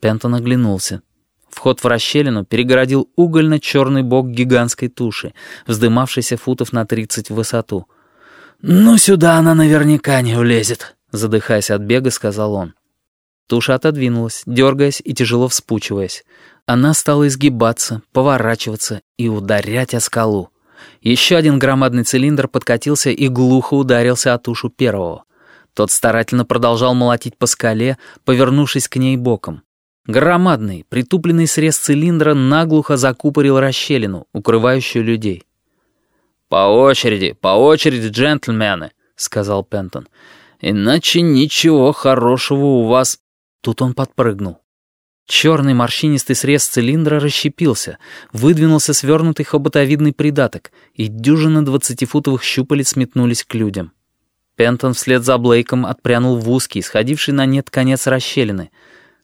Пентон оглянулся. Вход в расщелину перегородил угольно-черный бок гигантской туши, вздымавшейся футов на тридцать в высоту. «Ну, сюда она наверняка не влезет», — задыхаясь от бега, сказал он. Туша отодвинулась, дергаясь и тяжело вспучиваясь. Она стала изгибаться, поворачиваться и ударять о скалу. Еще один громадный цилиндр подкатился и глухо ударился о тушу первого. Тот старательно продолжал молотить по скале, повернувшись к ней боком. Громадный, притупленный срез цилиндра наглухо закупорил расщелину, укрывающую людей. «По очереди, по очереди, джентльмены», — сказал Пентон. «Иначе ничего хорошего у вас...» Тут он подпрыгнул. Черный морщинистый срез цилиндра расщепился, выдвинулся свернутый хоботовидный придаток, и дюжина двадцатифутовых щупалец метнулись к людям. Пентон вслед за Блейком отпрянул в узкий, сходивший на нет конец расщелины.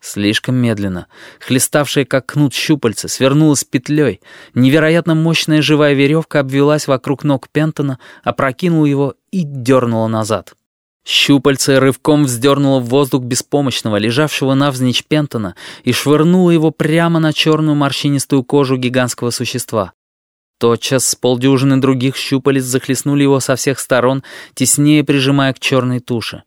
Слишком медленно. Хлеставшая, как кнут щупальца, свернулась петлей. Невероятно мощная живая веревка обвелась вокруг ног Пентона, опрокинула его и дернула назад. Щупальце рывком вздернуло в воздух беспомощного, лежавшего навзничь Пентона, и швырнуло его прямо на черную морщинистую кожу гигантского существа. Тотчас с полдюжины других щупалец захлестнули его со всех сторон, теснее прижимая к черной туше.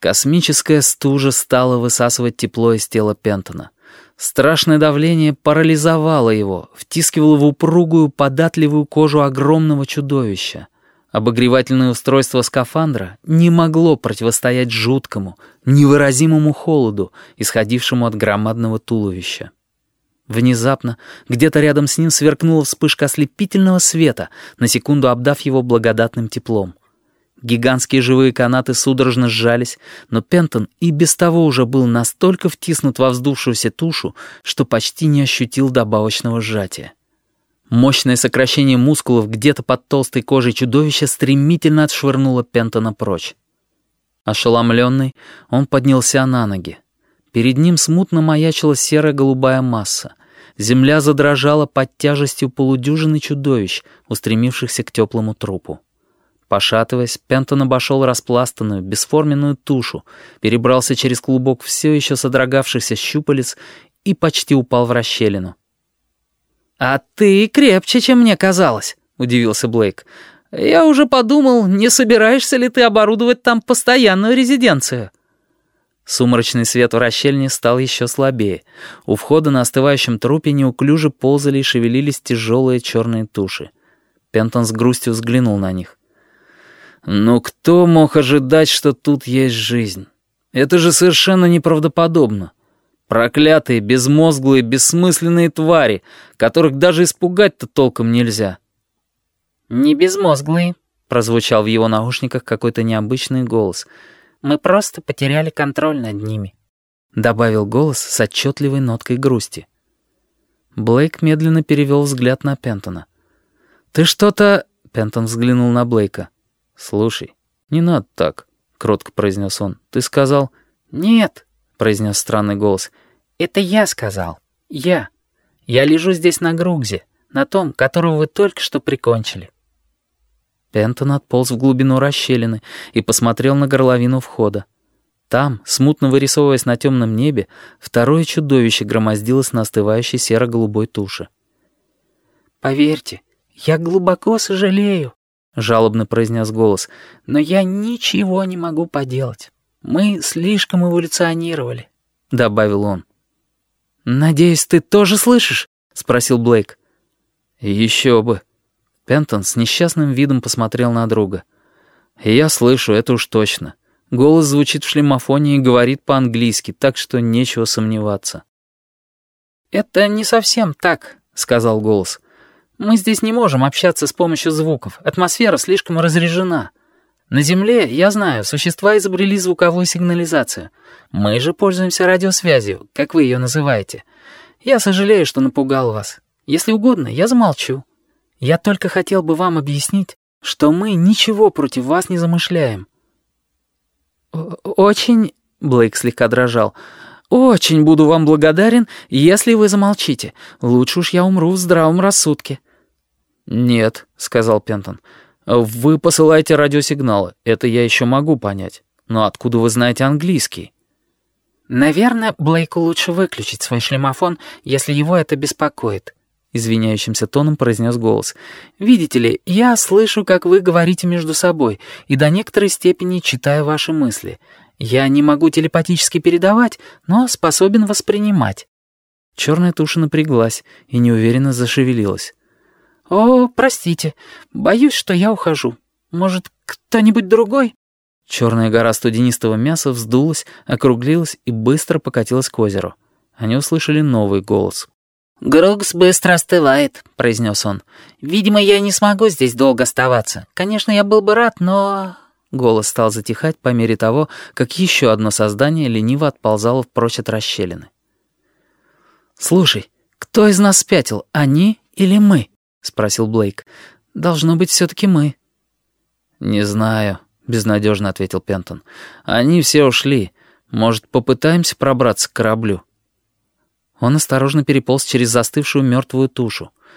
Космическая стужа стала высасывать тепло из тела Пентона. Страшное давление парализовало его, втискивало в упругую, податливую кожу огромного чудовища. Обогревательное устройство скафандра не могло противостоять жуткому, невыразимому холоду, исходившему от громадного туловища. Внезапно где-то рядом с ним сверкнула вспышка ослепительного света, на секунду обдав его благодатным теплом. Гигантские живые канаты судорожно сжались, но Пентон и без того уже был настолько втиснут во вздувшуюся тушу, что почти не ощутил добавочного сжатия. Мощное сокращение мускулов где-то под толстой кожей чудовища стремительно отшвырнуло Пентона прочь. Ошеломленный, он поднялся на ноги. Перед ним смутно маячила серая голубая масса. Земля задрожала под тяжестью полудюжины чудовищ, устремившихся к теплому трупу. Пошатываясь, Пентон обошел распластанную, бесформенную тушу, перебрался через клубок все еще содрогавшихся щупалец и почти упал в расщелину. «А ты крепче, чем мне казалось», — удивился Блейк. «Я уже подумал, не собираешься ли ты оборудовать там постоянную резиденцию?» Сумрачный свет в расщельне стал еще слабее. У входа на остывающем трупе неуклюже ползали и шевелились тяжелые черные туши. Пентон с грустью взглянул на них. «Ну кто мог ожидать, что тут есть жизнь? Это же совершенно неправдоподобно. Проклятые, безмозглые, бессмысленные твари, которых даже испугать-то толком нельзя. «Не безмозглые», — прозвучал в его наушниках какой-то необычный голос. «Мы просто потеряли контроль над ними», — добавил голос с отчетливой ноткой грусти. Блейк медленно перевел взгляд на Пентона. «Ты что-то...» — Пентон взглянул на Блейка. «Слушай, не надо так», — кротко произнес он. «Ты сказал...» «Нет», произнес странный голос. «Это я сказал. Я. Я лежу здесь на Гругзе, на том, которого вы только что прикончили». Пентон отполз в глубину расщелины и посмотрел на горловину входа. Там, смутно вырисовываясь на темном небе, второе чудовище громоздилось на остывающей серо-голубой туше. «Поверьте, я глубоко сожалею», — жалобно произнес голос, «но я ничего не могу поделать». «Мы слишком эволюционировали», — добавил он. «Надеюсь, ты тоже слышишь?» — спросил Блейк. «Еще бы». Пентон с несчастным видом посмотрел на друга. «Я слышу, это уж точно. Голос звучит в шлемофоне и говорит по-английски, так что нечего сомневаться». «Это не совсем так», — сказал голос. «Мы здесь не можем общаться с помощью звуков. Атмосфера слишком разрежена. На Земле, я знаю, существа изобрели звуковую сигнализацию. Мы же пользуемся радиосвязью, как вы ее называете. Я сожалею, что напугал вас. Если угодно, я замолчу. Я только хотел бы вам объяснить, что мы ничего против вас не замышляем». «Очень...» — Блейк слегка дрожал. «Очень буду вам благодарен, если вы замолчите. Лучше уж я умру в здравом рассудке». «Нет», — сказал Пентон, — «Вы посылаете радиосигналы, это я еще могу понять. Но откуда вы знаете английский?» «Наверное, Блейку лучше выключить свой шлемофон, если его это беспокоит», — извиняющимся тоном произнес голос. «Видите ли, я слышу, как вы говорите между собой, и до некоторой степени читаю ваши мысли. Я не могу телепатически передавать, но способен воспринимать». Черная туша напряглась и неуверенно зашевелилась. «О, простите, боюсь, что я ухожу. Может, кто-нибудь другой?» Черная гора студенистого мяса вздулась, округлилась и быстро покатилась к озеру. Они услышали новый голос. «Грокс быстро остывает», — произнес он. «Видимо, я не смогу здесь долго оставаться. Конечно, я был бы рад, но...» Голос стал затихать по мере того, как еще одно создание лениво отползало прочь от расщелины. «Слушай, кто из нас спятил, они или мы?» — спросил Блейк. «Должно быть, все-таки мы». «Не знаю», безнадежно ответил Пентон. «Они все ушли. Может, попытаемся пробраться к кораблю?» Он осторожно переполз через застывшую мертвую тушу.